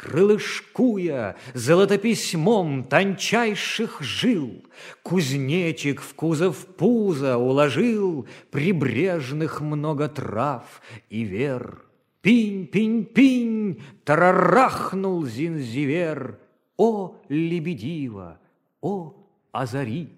Крылышкуя золотописьмом тончайших жил, Кузнечик в кузов пуза уложил Прибрежных много трав и вер. Пинь-пинь-пинь, тарарахнул зинзивер. О, лебедива, о, озари!